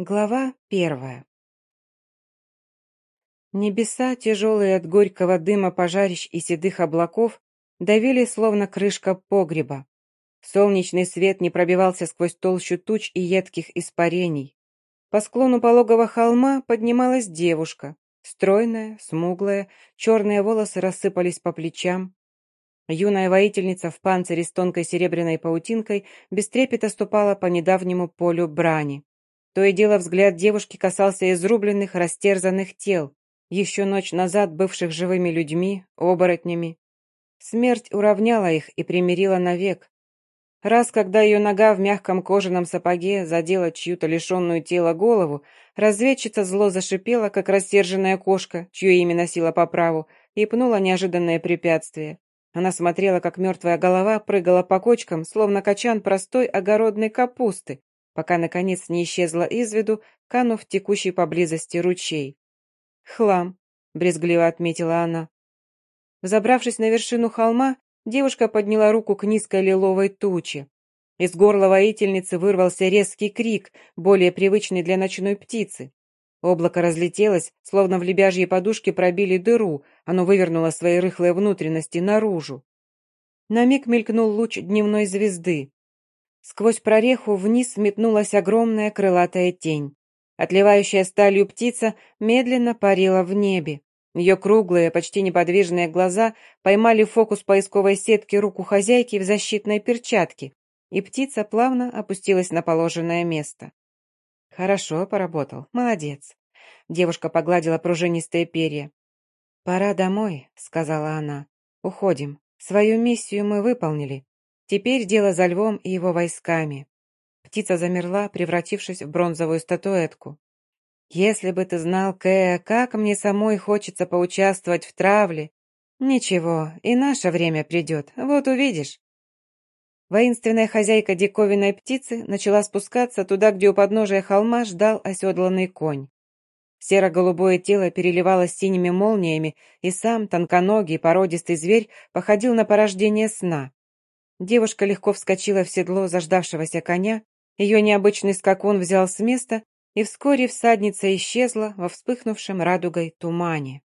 Глава первая. Небеса, тяжелые от горького дыма пожарищ и седых облаков, давили словно крышка погреба. Солнечный свет не пробивался сквозь толщу туч и едких испарений. По склону пологого холма поднималась девушка, стройная, смуглая, черные волосы рассыпались по плечам. Юная воительница в панцире с тонкой серебряной паутинкой без трепета ступала по недавнему полю брани. То и дело взгляд девушки касался изрубленных, растерзанных тел, еще ночь назад бывших живыми людьми, оборотнями. Смерть уравняла их и примирила навек. Раз, когда ее нога в мягком кожаном сапоге задела чью-то лишенную тела голову, разведчица зло зашипела, как рассерженная кошка, чье имя носила по праву, и пнула неожиданное препятствие. Она смотрела, как мертвая голова прыгала по кочкам, словно качан простой огородной капусты, пока, наконец, не исчезла из виду, канув текущий поблизости ручей. «Хлам», — брезгливо отметила она. Взобравшись на вершину холма, девушка подняла руку к низкой лиловой туче. Из горла воительницы вырвался резкий крик, более привычный для ночной птицы. Облако разлетелось, словно в лебяжьей подушке пробили дыру, оно вывернуло свои рыхлые внутренности наружу. На миг мелькнул луч дневной звезды. Сквозь прореху вниз метнулась огромная крылатая тень. Отливающая сталью птица медленно парила в небе. Ее круглые, почти неподвижные глаза поймали фокус поисковой сетки руку хозяйки в защитной перчатке, и птица плавно опустилась на положенное место. «Хорошо поработал, молодец». Девушка погладила пружинистые перья. «Пора домой», — сказала она. «Уходим. Свою миссию мы выполнили. Теперь дело за львом и его войсками. Птица замерла, превратившись в бронзовую статуэтку. «Если бы ты знал, Кэя, как мне самой хочется поучаствовать в травле. Ничего, и наше время придет, вот увидишь». Воинственная хозяйка диковинной птицы начала спускаться туда, где у подножия холма ждал оседланный конь. Серо-голубое тело переливалось синими молниями, и сам тонконогий породистый зверь походил на порождение сна. Девушка легко вскочила в седло заждавшегося коня, ее необычный скакун взял с места, и вскоре всадница исчезла во вспыхнувшем радугой тумане.